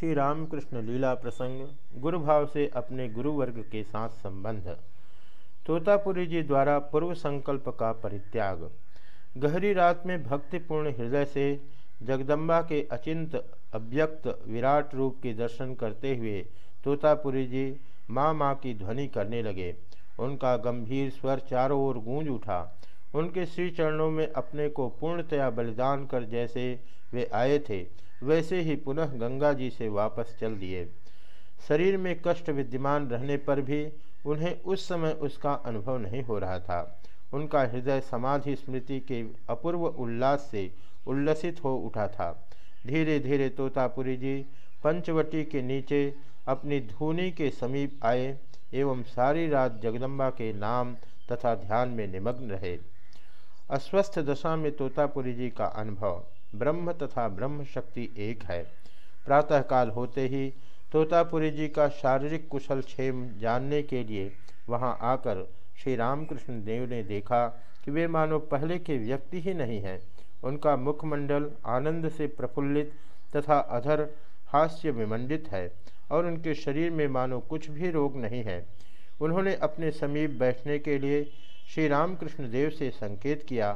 श्री रामकृष्ण लीला प्रसंग गुरु भाव से अपने गुरु वर्ग के साथ संबंध। तोतापुरी जी द्वारा पूर्व संकल्प का परित्याग। गहरी रात में भक्तिपूर्ण हृदय से जगदम्बा के अचिंत, अव्यक्त, विराट रूप के दर्शन करते हुए तोतापुरी जी माँ माँ की ध्वनि करने लगे। उनका गंभीर स्वर चारों ओर गूंज उठा। उनके श्री चरणों में अपने को पूर्णतया बलिदान कर जैसे वे आए थे। वैसे ही पुनः गंगा जी से वापस चल दिए। शरीर में कष्ट विद्यमान रहने पर भी उन्हें उस समय उसका अनुभव नहीं हो रहा था। उनका हृदय समाधि स्मृति के अपूर्व उल्लास से उल्लसित हो उठा था। धीरे धीरे तोतापुरी जी पंचवटी के नीचे अपनी धूनी के समीप आए एवं सारी रात जगदम्बा के नाम तथा ध्यान में निमग्न रहे। अस्वस्थ दशा में तोतापुरी जी का अनुभव। ब्रह्म तथा ब्रह्म शक्ति एक है। प्रातःकाल होते ही तोतापुरी जी का शारीरिक कुशल क्षेम जानने के लिए वहाँ आकर श्री रामकृष्ण देव ने देखा कि वे मानो पहले के व्यक्ति ही नहीं हैं। उनका मुखमंडल आनंद से प्रफुल्लित तथा अधर हास्य विमंडित है और उनके शरीर में मानो कुछ भी रोग नहीं है। उन्होंने अपने समीप बैठने के लिए श्री रामकृष्ण देव से संकेत किया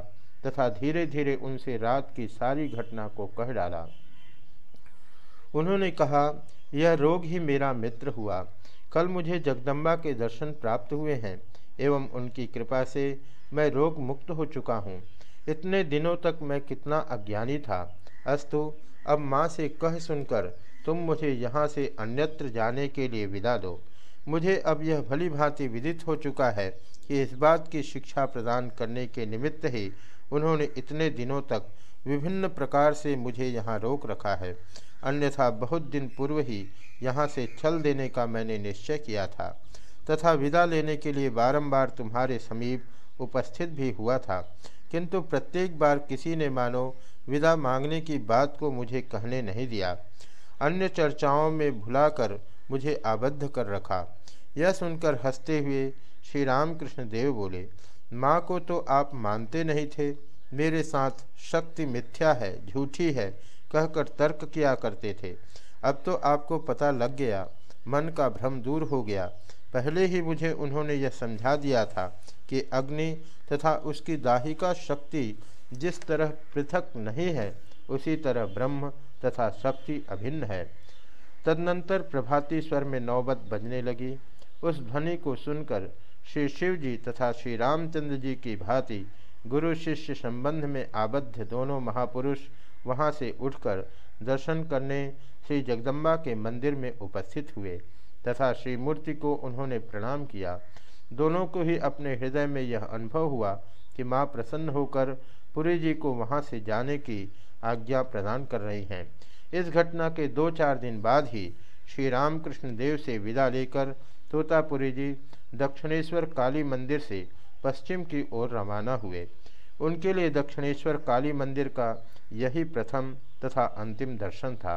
तथा धीरे धीरे उनसे रात की सारी घटना को कह डाला। उन्होंने कहा, यह रोग ही मेरा मित्र हुआ। कल मुझे जगदम्बा के दर्शन प्राप्त हुए हैं, एवं उनकी कृपा से मैं रोग मुक्त हो चुका हूँ। इतने दिनों तक मैं कितना अज्ञानी था। अस्तु, अब माँ से कह सुनकर तुम मुझे यहाँ से अन्यत्र जाने के लिए विदा दो। मुझे अब यह भली भांति विदित हो चुका है कि इस बात की शिक्षा प्रदान करने के निमित्त ही उन्होंने इतने दिनों तक विभिन्न प्रकार से मुझे यहाँ रोक रखा है। अन्यथा बहुत दिन पूर्व ही यहाँ से छल देने का मैंने निश्चय किया था, तथा विदा लेने के लिए बारंबार तुम्हारे समीप उपस्थित भी हुआ था। किंतु प्रत्येक बार किसी ने मानो विदा मांगने की बात को मुझे कहने नहीं दिया। अन्य चर्चाओं में भुलाकर मुझे आबद्ध कर रखा। यह सुनकर हँसते हुए श्री रामकृष्ण देव बोले माँ को तो आप मानते नहीं थे। मेरे साथ शक्ति मिथ्या है, झूठी है, कहकर तर्क किया करते थे। अब तो आपको पता लग गया, मन का भ्रम दूर हो गया। पहले ही मुझे उन्होंने यह समझा दिया था कि अग्नि तथा उसकी दाहिका शक्ति जिस तरह पृथक नहीं है, उसी तरह ब्रह्म तथा शक्ति अभिन्न है। तदनंतर प्रभाती स्वर में नौबत बजने लगी। उस ध्वनि को सुनकर श्री शिव जी तथा श्री रामचंद्र जी की भांति गुरु शिष्य संबंध में आबद्ध दोनों महापुरुष वहाँ से उठकर दर्शन करने श्री जगदम्बा के मंदिर में उपस्थित हुए तथा श्री मूर्ति को उन्होंने प्रणाम किया। दोनों को ही अपने हृदय में यह अनुभव हुआ कि माँ प्रसन्न होकर पुरी जी को वहाँ से जाने की आज्ञा प्रदान कर रही हैं। इस घटना के दो चार दिन बाद ही श्री रामकृष्ण देव से विदा लेकर तोतापुरी जी दक्षिणेश्वर काली मंदिर से पश्चिम की ओर रवाना हुए। उनके लिए दक्षिणेश्वर काली मंदिर का यही प्रथम तथा अंतिम दर्शन था,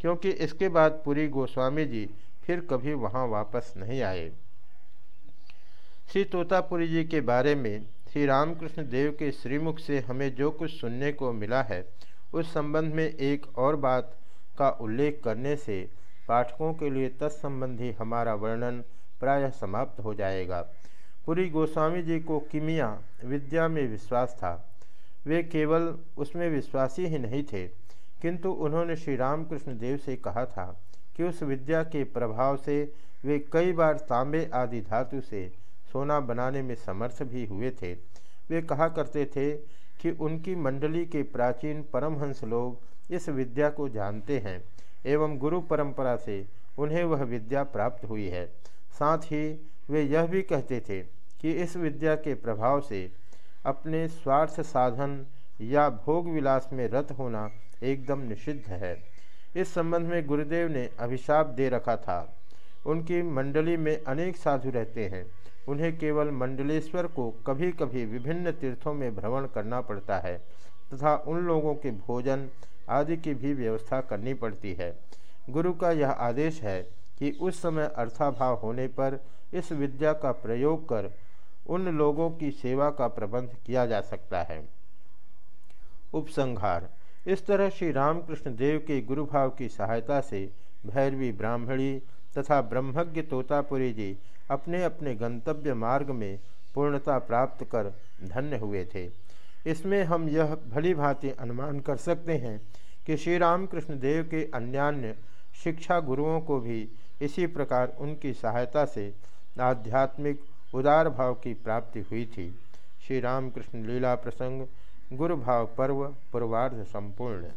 क्योंकि इसके बाद पुरी गोस्वामी जी फिर कभी वहाँ वापस नहीं आए। श्री तोतापुरी जी के बारे में श्री रामकृष्ण देव के श्रीमुख से हमें जो कुछ सुनने को मिला है, उस संबंध में एक और बात का उल्लेख करने से पाठकों के लिए तत्संबंधी हमारा वर्णन प्रायः समाप्त हो जाएगा। पुरी गोस्वामी जी को किमिया विद्या में विश्वास था। वे केवल उसमें विश्वासी ही नहीं थे, किंतु उन्होंने श्री रामकृष्ण देव से कहा था कि उस विद्या के प्रभाव से वे कई बार तांबे आदि धातु से सोना बनाने में समर्थ भी हुए थे। वे कहा करते थे कि उनकी मंडली के प्राचीन परमहंस लोग इस विद्या को जानते हैं, एवं गुरु परंपरा से उन्हें वह विद्या प्राप्त हुई है। साथ ही वे यह भी कहते थे कि इस विद्या के प्रभाव से अपने स्वार्थ साधन या भोग विलास में रत होना एकदम निषिद्ध है। इस संबंध में गुरुदेव ने अभिशाप दे रखा था। उनकी मंडली में अनेक साधु रहते हैं। उन्हें केवल मंडलेश्वर को कभी कभी विभिन्न तीर्थों में भ्रमण करना पड़ता है तथा उन लोगों के भोजन आदि की भी व्यवस्था करनी पड़ती है। गुरु का यह आदेश है कि उस समय अर्थाभाव होने पर इस विद्या का प्रयोग कर उन लोगों की सेवा का प्रबंध किया जा सकता है। उपसंहार। इस तरह श्री रामकृष्ण देव के गुरुभाव की सहायता से भैरवी ब्राह्मणी तथा ब्रह्मज्ञ तोतापुरी जी अपने अपने गंतव्य मार्ग में पूर्णता प्राप्त कर धन्य हुए थे। इसमें हम यह भली भांति अनुमान कर सकते हैं कि श्री रामकृष्ण देव के अन्यान्य शिक्षा गुरुओं को भी इसी प्रकार उनकी सहायता से आध्यात्मिक उदार भाव की प्राप्ति हुई थी। श्री रामकृष्ण लीला प्रसंग गुरु भाव पर्व, पूर्वार्ध संपूर्ण।